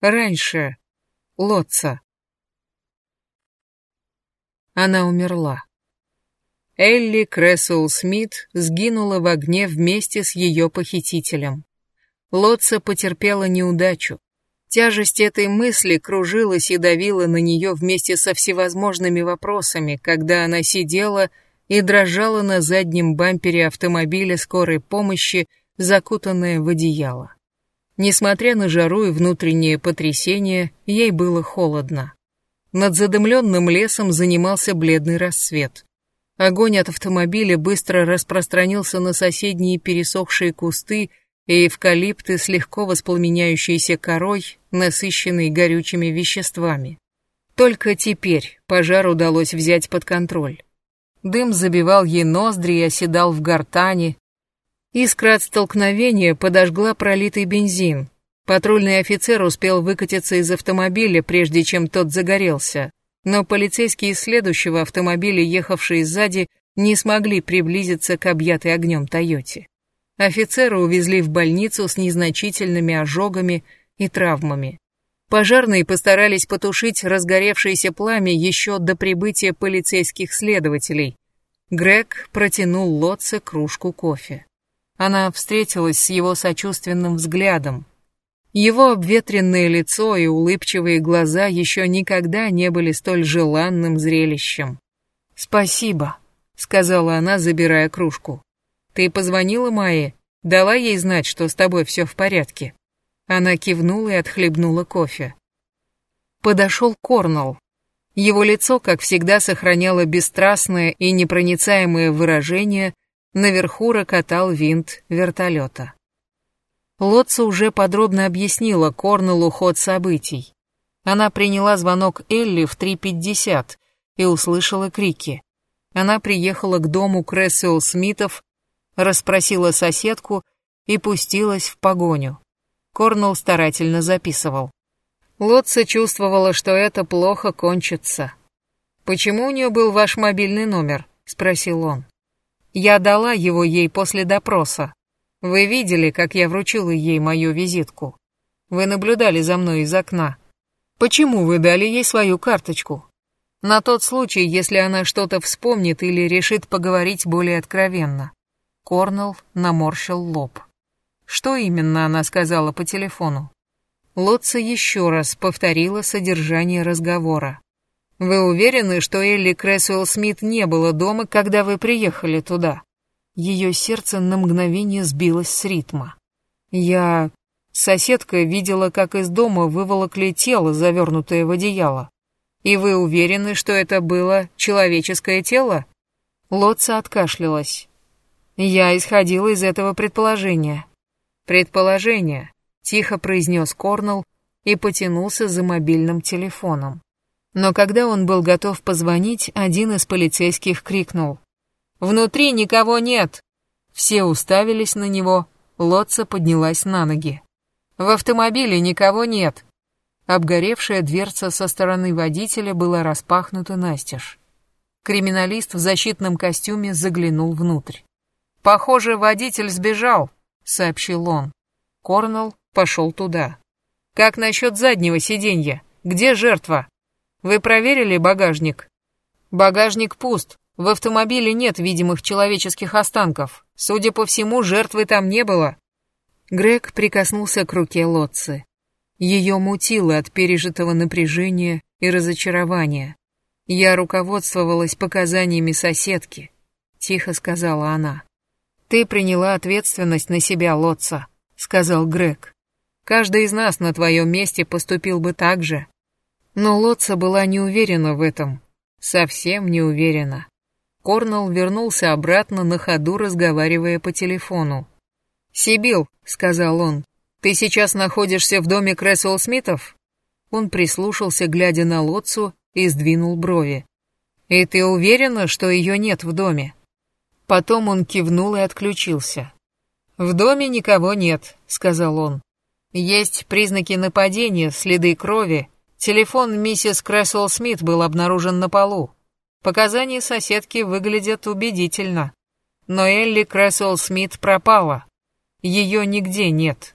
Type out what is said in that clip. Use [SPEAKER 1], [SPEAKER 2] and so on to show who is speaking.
[SPEAKER 1] раньше Лотца. Она умерла. Элли Крэсуэлл Смит сгинула в огне вместе с ее похитителем. Лотца потерпела неудачу. Тяжесть этой мысли кружилась и давила на нее вместе со всевозможными вопросами, когда она сидела и дрожала на заднем бампере автомобиля скорой помощи, закутанная в одеяло. Несмотря на жару и внутреннее потрясение, ей было холодно. Над задымленным лесом занимался бледный рассвет. Огонь от автомобиля быстро распространился на соседние пересохшие кусты и эвкалипты с легко воспламеняющейся корой, насыщенной горючими веществами. Только теперь пожар удалось взять под контроль. Дым забивал ей ноздри и оседал в гортани, Искра от столкновения подожгла пролитый бензин. Патрульный офицер успел выкатиться из автомобиля, прежде чем тот загорелся. Но полицейские из следующего автомобиля, ехавшие сзади, не смогли приблизиться к объятой огнем Тойоте. Офицера увезли в больницу с незначительными ожогами и травмами. Пожарные постарались потушить разгоревшееся пламя еще до прибытия полицейских следователей. Грег протянул Лотце кружку кофе. Она встретилась с его сочувственным взглядом. Его обветренное лицо и улыбчивые глаза еще никогда не были столь желанным зрелищем. «Спасибо», — сказала она, забирая кружку. «Ты позвонила Майе? Дала ей знать, что с тобой все в порядке?» Она кивнула и отхлебнула кофе. Подошел Корнелл. Его лицо, как всегда, сохраняло бесстрастное и непроницаемое выражение, Наверху рокотал винт вертолета. Лотца уже подробно объяснила Корнеллу ход событий. Она приняла звонок Элли в 3.50 и услышала крики. Она приехала к дому Крессел Смитов, расспросила соседку и пустилась в погоню. Корнелл старательно записывал. Лотца чувствовала, что это плохо кончится. «Почему у нее был ваш мобильный номер?» — спросил он. Я дала его ей после допроса. Вы видели, как я вручила ей мою визитку? Вы наблюдали за мной из окна. Почему вы дали ей свою карточку? На тот случай, если она что-то вспомнит или решит поговорить более откровенно. Корнелл наморщил лоб. Что именно она сказала по телефону? Лотца еще раз повторила содержание разговора. Вы уверены, что Элли Крэсуэлл Смит не было дома, когда вы приехали туда? Ее сердце на мгновение сбилось с ритма. Я... Соседка видела, как из дома выволокли тело, завернутое в одеяло. И вы уверены, что это было человеческое тело? Лотца откашлялась. Я исходила из этого предположения. Предположение, тихо произнес Корнелл и потянулся за мобильным телефоном. Но когда он был готов позвонить, один из полицейских крикнул. «Внутри никого нет!» Все уставились на него, Лотца поднялась на ноги. «В автомобиле никого нет!» Обгоревшая дверца со стороны водителя была распахнута настежь. Криминалист в защитном костюме заглянул внутрь. «Похоже, водитель сбежал», — сообщил он. Корнелл пошел туда. «Как насчет заднего сиденья? Где жертва?» Вы проверили багажник? Багажник пуст. В автомобиле нет видимых человеческих останков. Судя по всему, жертвы там не было. Грег прикоснулся к руке Лотцы. Ее мутило от пережитого напряжения и разочарования. Я руководствовалась показаниями соседки, тихо сказала она. Ты приняла ответственность на себя, Лотца, сказал Грег. Каждый из нас на твоем месте поступил бы так же. Но Лотца была не уверена в этом. Совсем не уверена. Корнелл вернулся обратно на ходу, разговаривая по телефону. «Сибил», — сказал он, — «ты сейчас находишься в доме Крэсвелл Смитов?» Он прислушался, глядя на Лотцу, и сдвинул брови. «И ты уверена, что ее нет в доме?» Потом он кивнул и отключился. «В доме никого нет», — сказал он. «Есть признаки нападения, следы крови, Телефон миссис Крэсвелл Смит был обнаружен на полу. Показания соседки выглядят убедительно. Но Элли Крэсвелл Смит пропала. Ее нигде нет.